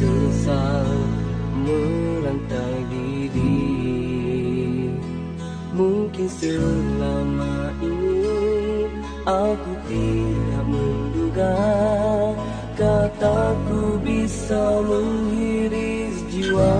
Sesal melantai diri. Mungkin selama ini Aku tidak menduga Kataku bisa menghiris jiwa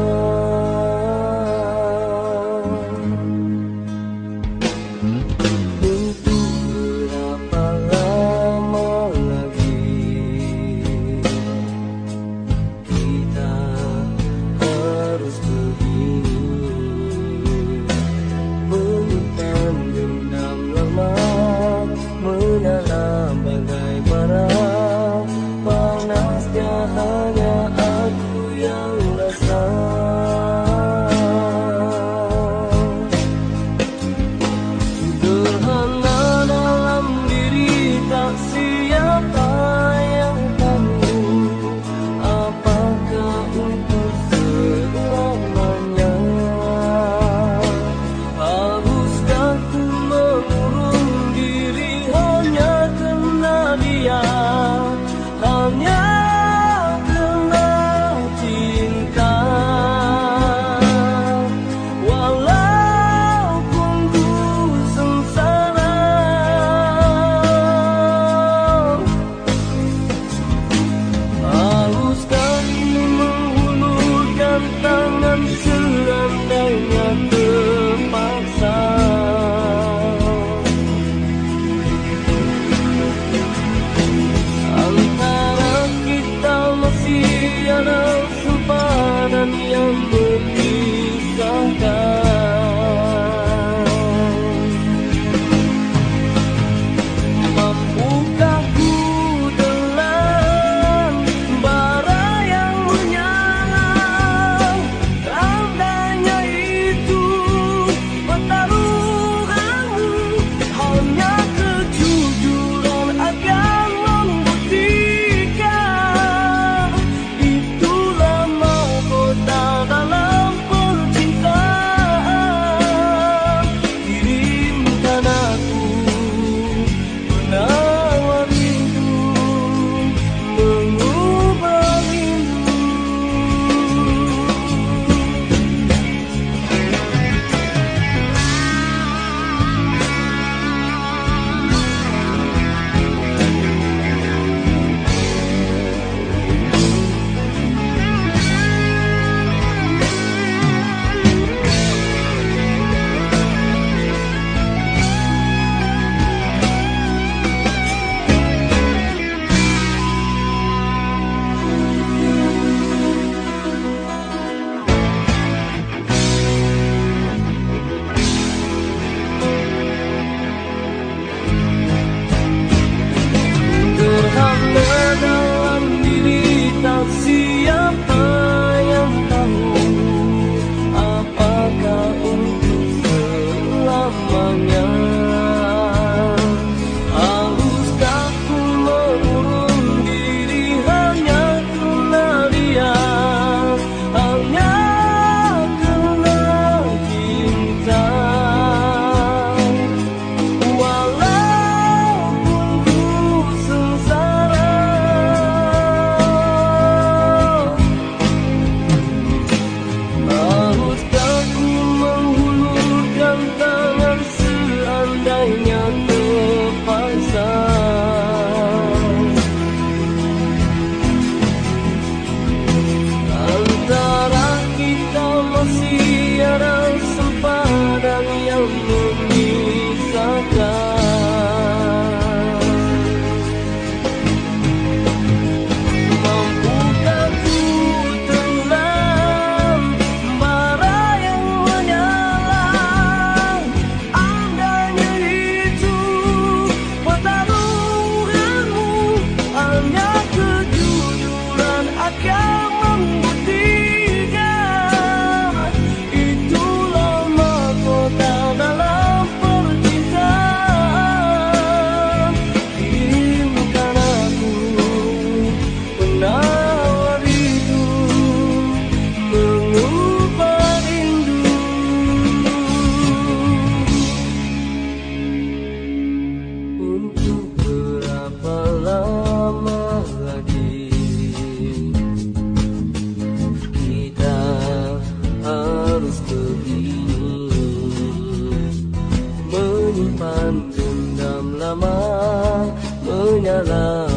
love.